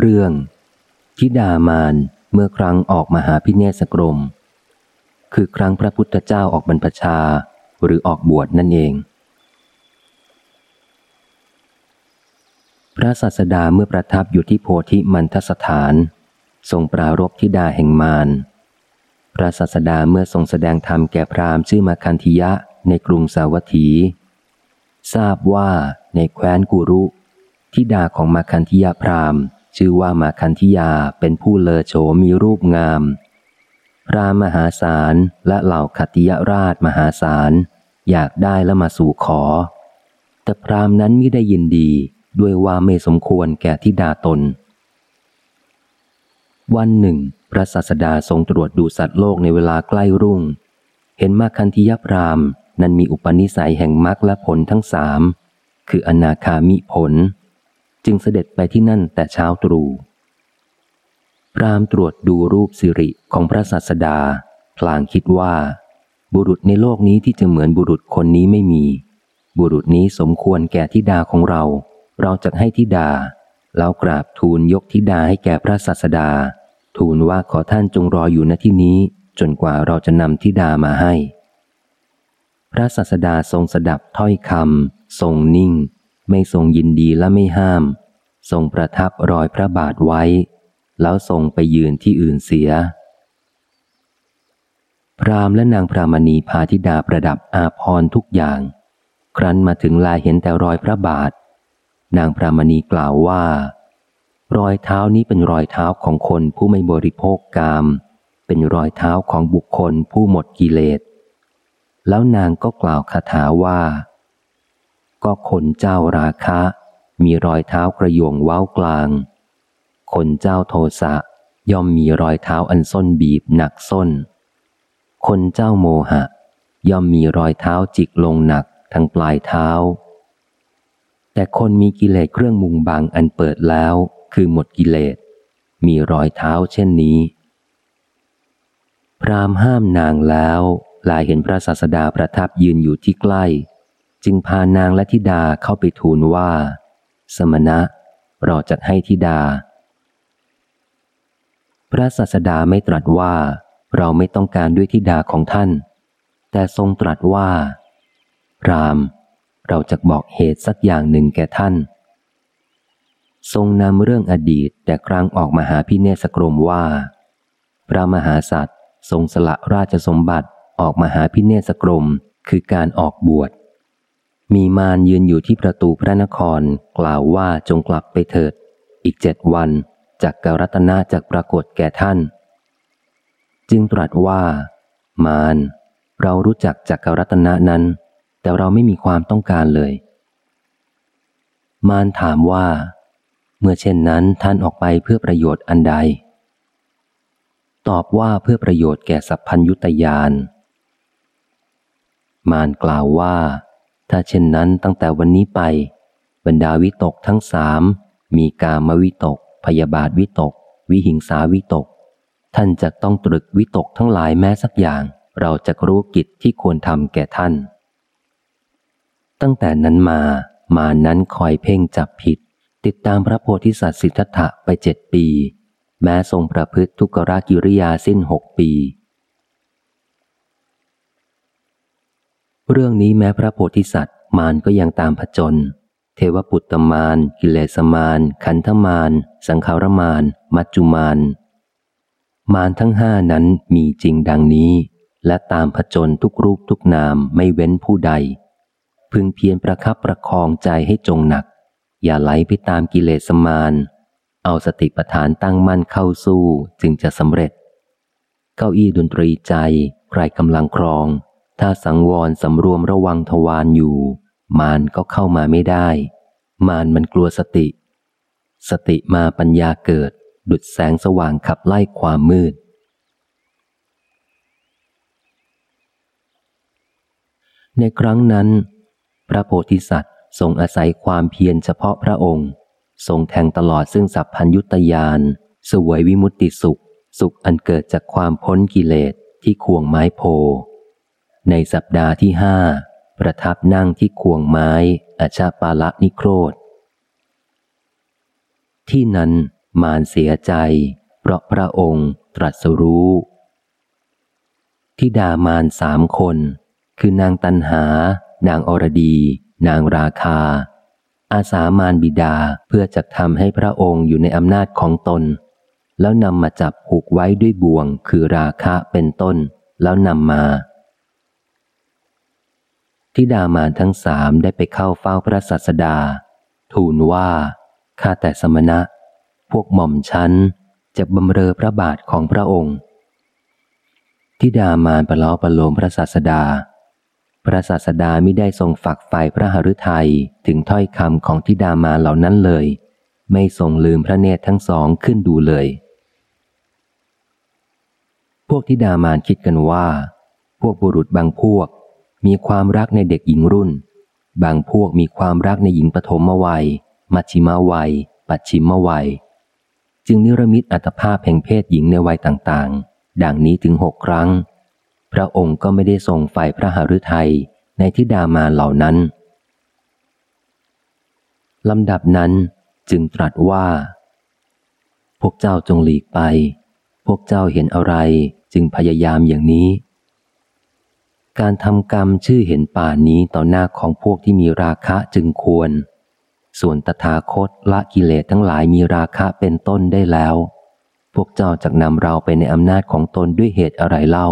เรื่องทิดามานเมื่อครั้งออกมาหาพิเนสกรม คือครั้งพระพุทธเจ้าออกบรรพชาหรือออกบวชนั่นเอง พระศาสดาเมื่อประทับอยู่ที่โพธิมันทสถาน ทรงปรารบทิดาแห่งมารพระศาสดาเมื่อทรงแสดงธรรมแก่พราหมณ์ชื่อมาคันธิยะในกรุงสาวัตถี ทราบว่าในแคว้นกุรุทิดาของมาคันธิยะพราหมณ์ ชื่อว่ามาคันธิยาเป็นผู้เลอโฉมีรูปงาม พระมหาศาลและเหล่าขัติยราชมหาศาลอยากได้และมาสู่ขอ แต่พรามนั้นไม่ได้ยินดีด้วยว่าไม่สมควรแก่ทิดาตน วันหนึ่ง พระศาสดาทรงตรวจดูสัตว์โลกในเวลาใกล้รุ่ง เห็นมาคันธิยพรามนั้นมีอุปนิสัยแห่งมรรคและผลทั้งสามคืออนาคามิผล จึงเสด็จไปที่นั่นแต่เช้าตรู่พรามตรวจดูรูปสิริของพระศาสดา พลางคิดว่า บุรุษในโลกนี้ที่จะเหมือนบุรุษคนนี้ไม่มี บุรุษนี้สมควรแก่ทิดาของเรา เราจะให้ทิดา แล้วกราบทูลยกทิดาให้แก่พระศาสดา ทูลว่าขอท่านจงรออยู่ณที่นี้ จนกว่าเราจะนำทิดามาให้ พระศาสดาทรงสดับถ้อยคำทรงนิ่ง ไม่ทรงยินดีและไม่ห้าม ทรงประทับรอยพระบาทไว้ แล้วทรงไปยืนที่อื่นเสีย พรามและนางพรามณีพาธิดาประดับอาพรทุกอย่าง ครั้นมาถึงลายเห็นแต่รอยพระบาท นางพรามณีกล่าวว่า รอยเท้านี้เป็นรอยเท้าของคนผู้ไม่บริโภคกาม เป็นรอยเท้าของบุคคลผู้หมดกิเลส แล้วนางก็กล่าวคาถาว่า ก็คนเจ้าราคะ มีรอยเท้ากระยงว้าวกลาง คนเจ้าโทสะย่อมมีรอยเท้าอันส้นบีบหนักส้น คนเจ้าโมหะ ย่อมมีรอยเท้าจิกลงหนักทั้งปลายเท้า แต่คนมีกิเลสเครื่องมุงบังอันเปิดแล้วคือหมดกิเลส มีรอยเท้าเช่นนี้ พรามห้ามนางแล้วลายเห็นพระศาสดาประทับยืนอยู่ที่ใกล้ จึงพานางและธิดาเข้าไปทูลว่า สมณะ เราจะให้ธิดา พระศาสดาไม่ตรัสว่าเราไม่ต้องการด้วยธิดาของท่าน แต่ทรงตรัสว่า ราม เราจะบอกเหตุสักอย่างหนึ่งแก่ท่าน ทรงนำเรื่องอดีตแต่ครั้งออกมาหาพิเนสกรมว่า พระมหาสัตว์ทรงสละราชสมบัติออกมาหาพิเนสกรมคือการออกบวช มีมารยืนอยู่ที่ประตูพระนครกล่าวว่าจงกลับไปเถิด อีกเจ็ดวันจากกรัตนาจากปรากฏแก่ท่าน จึงตรัสว่า มารเรารู้จักจากกรัตนานั้น แต่เราไม่มีความต้องการเลย มารถามว่า เมื่อเช่นนั้นท่านออกไปเพื่อประโยชน์อันใด ตอบว่าเพื่อประโยชน์แก่สัพพัญยุตยาน มารกล่าวว่า ถ้าเช่นนั้นตั้งแต่วันนี้ไป บรรดาวิตกทั้งสามมีกามวิตก พยาบาทวิตก วิหิงสาวิตก ท่านจะต้องตรึกวิตกทั้งหลายแม้สักอย่าง เราจะรู้กิจที่ควรทำแก่ท่าน ตั้งแต่นั้นมา มานั้นคอยเพ่งจับผิด ติดตามพระโพธิสัตว์สิทธัตถะไปเจ็ดปี แม้ทรงประพฤติทุกรากิริยาสิ้นหกปี เรื่องนี้แม้พระโพธิสัตว์ มารก็ยังตามผจญ เทวปุตตมารกิเลสมารขันธมารสังขารมารมัจจุมารมารทั้งห้านั้นมีจริงดังนี้ และตามผจญทุกรูปทุกนามไม่เว้นผู้ใด พึงเพียรประคับประคองใจให้จงหนัก อย่าไหลไปตามกิเลสมารเอาสติปัฏฐานตั้งมั่นเข้าสู้จึงจะสำเร็จ เก้าอี้ดนตรีใจใครกำลังครอง ถ้าสังวรสำรวมระวังทวารอยู่ มารก็เข้ามาไม่ได้ มารมันกลัวสติ สติมาปัญญาเกิด ดุดแสงสว่างขับไล่ความมืด ในครั้งนั้น พระโพธิสัตว์ทรงอาศัยความเพียรเฉพาะพระองค์ ทรงแทงตลอดซึ่งสัพพัญยุตยานสวยวิมุตติสุข สุขอันเกิดจากความพ้นกิเลสที่ควงไม้โพ ในสัปดาห์ที่ห้าประทับนั่งที่ควงไม้อาชาปาละนิโครธ ที่นั้นมารเสียใจ เพราะพระองค์ตรัสรู้ทิดามารสามคน คือนางตันหา นางอรดี นางราคา อาสามารบิดาเพื่อจะทำให้พระองค์อยู่ในอำนาจของตน แล้วนำมาจับผูกไว้ด้วยบ่วงคือราคะเป็นต้น แล้วนำมา ทิดามานทั้งสามได้ไปเข้าเฝ้าพระสัสดา ทูลว่า ข้าแต่สมณะ พวกหม่อมชั้นจะบำเรอพระบาทของพระองค์ทิดามานประล้อประโลมพระศาสดา พระศาสดาม่ได้ทรงฝักใฝ่พระหฤทัยถึงถ้อยคำของทิดามานเหล่านั้นเลย ไม่ทรงลืมพระเนตรทั้งสองขึ้นดูเลย พวกทิดามานคิดกันว่า พวกบุรุษบางพวก มีความรักในเด็กหญิงรุ่น บางพวกมีความรักในหญิงปฐมวัย มัชชิมวัย ปัจฉิมวัย จึงนิรมิตอัตภาพแห่งเพศหญิงในวัยต่างๆ ดังนี้ถึงหกครั้ง พระองค์ก็ไม่ได้ทรงไฟพระหฤทัยในทิดามาเหล่านั้นลำดับนั้นจึงตรัสว่า พวกเจ้าจงหลีกไป พวกเจ้าเห็นอะไรจึงพยายามอย่างนี้ การทำกรรมชื่อเห็นป่านี้ต่อหน้าของพวกที่มีราคะจึงควร ส่วนตถาคตละกิเลสทั้งหลายมีราคะเป็นต้นได้แล้ว พวกเจ้าจะนำเราไปในอำนาจของตนด้วยเหตุอะไรเล่า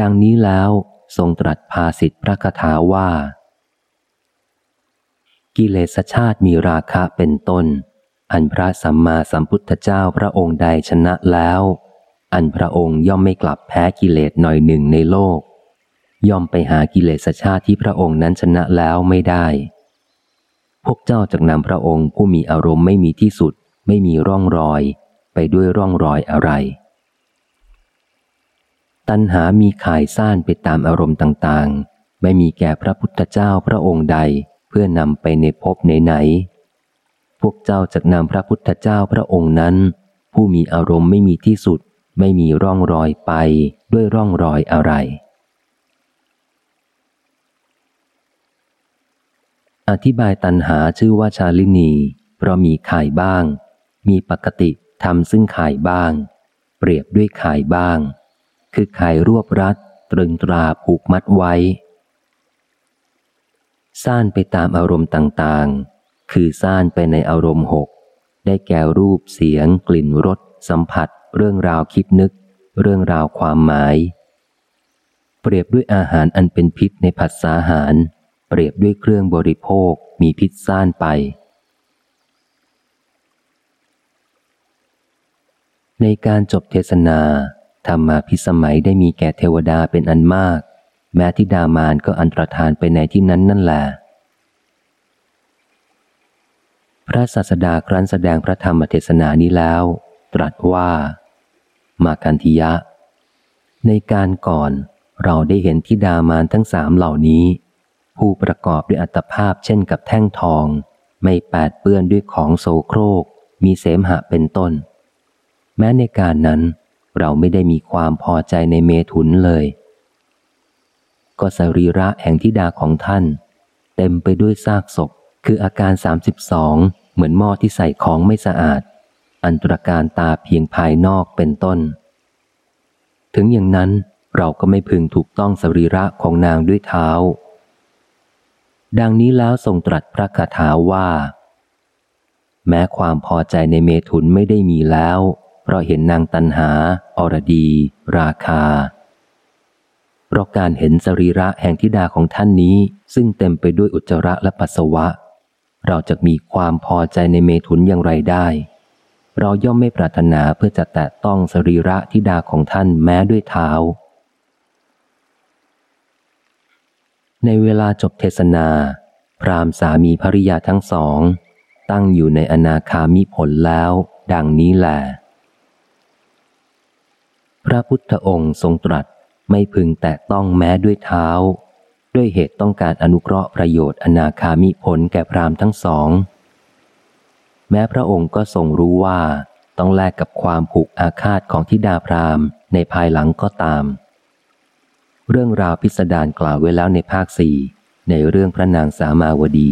ดังนี้แล้วทรงตรัสภาสิทธิพระคาถาว่า กิเลสชาติมีราคะเป็นต้น อันพระสัมมาสัมพุทธเจ้าพระองค์ใดชนะแล้ว อันพระองค์ย่อมไม่กลับแพ้กิเลสหน่อยหนึ่งในโลก ย่อมไปหากิเลสชาติที่พระองค์นั้นชนะแล้วไม่ได้ พวกเจ้าจะนำพระองค์ผู้มีอารมณ์ไม่มีที่สุด ไม่มีร่องรอย ไปด้วยร่องรอยอะไร ตัณหามีข่ายซ่านไปตามอารมณ์ต่างๆ ไม่มีแก่พระพุทธเจ้าพระองค์ใดเพื่อนำไปในภพไหนๆพวกเจ้าจะนำพระพุทธเจ้าพระองค์นั้น ผู้มีอารมณ์ไม่มีที่สุด ไม่มีร่องรอยไปด้วยร่องรอยอะไร อธิบายตันหาชื่อว่าชาลินี เพราะมีข่ายบ้าง มีปกติทำซึ่งข่ายบ้าง เปรียบด้วยข่ายบ้าง คือข่ายรวบรัดตรึงตราผูกมัดไว้ ซ่านไปตามอารมณ์ต่างๆ คือซ่านไปในอารมณ์หกได้แก่รูปเสียง กลิ่นรสสัมผัส เรื่องราวคิดนึก เรื่องราวความหมาย เปรียบด้วยอาหารอันเป็นพิษในผัสสาหาร เปรียบด้วยเครื่องบริโภคมีพิษซ่านไป ในการจบเทศนาธรรมาพิสมัยได้มีแก่เทวดาเป็นอันมาก แม้ที่ดามานก็อันตรธานไปในที่นั้นนั่นแหละพระศาสดาครั้นแสดงพระธรรมเทศนานี้แล้ว ตรัสว่า มากันทิยะ ในการก่อนเราได้เห็นทิดามานทั้งสามเหล่านี้ ผู้ประกอบด้วยอัตภาพเช่นกับแท่งทอง ไม่แปดเปื้อนด้วยของโสโครก มีเสมหะเป็นต้น แม้ในการนั้น เราไม่ได้มีความพอใจในเมถุนเลย ก็สรีระแห่งทิดาของท่าน เต็มไปด้วยซากศพคืออาการสามสิบสองเหมือนหม้อที่ใส่ของไม่สะอาด อันตรการตาเพียงภายนอกเป็นต้น ถึงอย่างนั้นเราก็ไม่พึงถูกต้องสรีระของนางด้วยเท้า ดังนี้แล้วทรงตรัสพระคาถาว่า แม้ความพอใจในเมถุนไม่ได้มีแล้ว เพราะเห็นนางตันหา อรดี ราคา เพราะการเห็นสรีระแห่งทิดาของท่านนี้ ซึ่งเต็มไปด้วยอุจจาระและปัสสาวะ เราจะมีความพอใจในเมถุนอย่างไรได้ เราย่อมไม่ปรารถนาเพื่อจะแตะต้องสรีระทิดาของท่านแม้ด้วยเท้า ในเวลาจบเทศนา พรามสามีภริยาทั้งสอง ตั้งอยู่ในอนาคามิผลแล้ว ดังนี้แหละพระพุทธองค์ทรงตรัสไม่พึงแตะต้องแม้ด้วยเท้า ด้วยเหตุต้องการอนุเคราะห์ประโยชน์อนาคามิผลแก่พรามทั้งสอง แม้พระองค์ก็ทรงรู้ว่า ต้องแลกกับความผูกอาฆาตของทิดาพรามในภายหลังก็ตาม เรื่องราวพิสดารกล่าวไว้แล้วในภาคสี่ในเรื่องพระนางสามาวดี